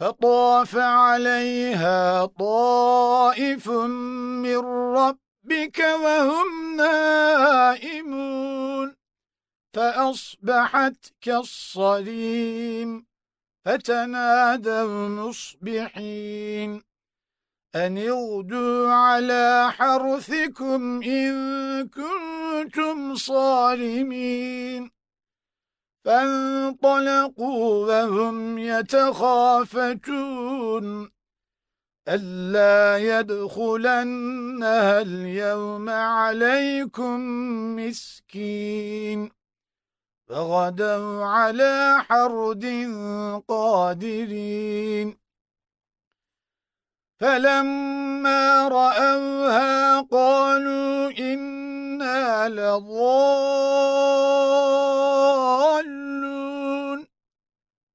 فطاف عليها طائف من ربك وهم نائمون. فأصبحت كالصليم فتنادوا مصبحين. أن اغدوا على حرثكم إن كنتم صارمين. فانطلقوا وهم يتخافتون. ألا يدخلنها اليوم عليكم مسكين. فغدوا على حرد قادرين. فلما رأوها قالوا إنا لضالون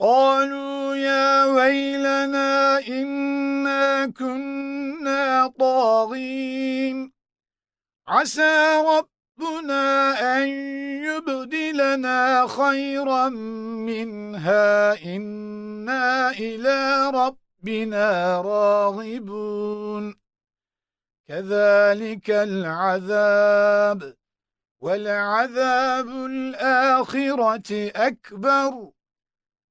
قالوا يا ويلنا إنا كنا طاغين. عسى رب ربنا أن يبدلنا خيرا منها. إنا إلى ربنا راغبون. كذلك العذاب. والعذاب الآخرة أكبر.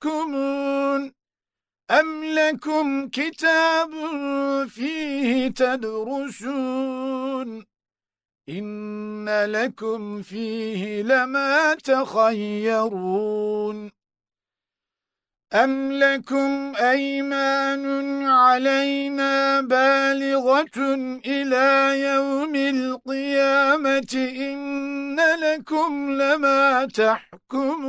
تحكمون أم لكم كتاب فيه تدرسون إِنَّ لَكُمْ فِيهِ لَمَا تَخَيَّرُونَ أَمْ لَكُمْ أَيْمَانٌ عَلَيْنَا بَالِغَةٌ إِلَى يَوْمِ الْقِيَامَةِ إِنَّ لَكُمْ لَمَا تَحْكُمُونَ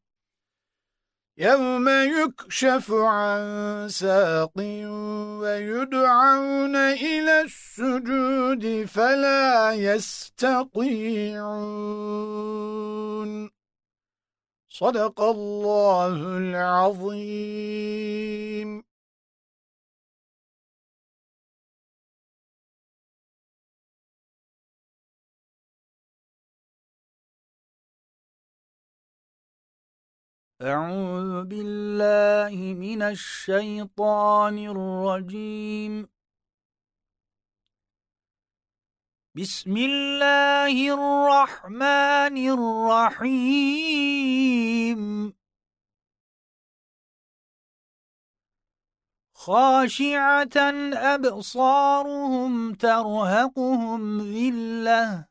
يَوْمَ يُكْشَفُ عَنْ سَاقٍ وَيُدْعَوْنَ إِلَى السُّجُودِ فَلَا يَسْتَطِيعُونَ. صدق الله العظيم. أعوذ بالله من الشيطان الرجيم. بسم الله الرحمن الرحيم. خاشعة أبصارهم ترهقهم ذلة.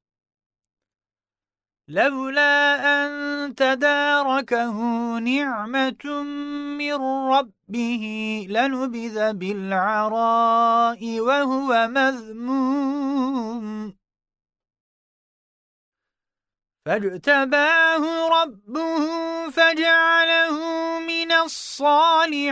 لولا أن تداركه نعمة من ربه لنبذ بالعراء وهو مذموم. فاجتباه ربه فجعله من الصالحين.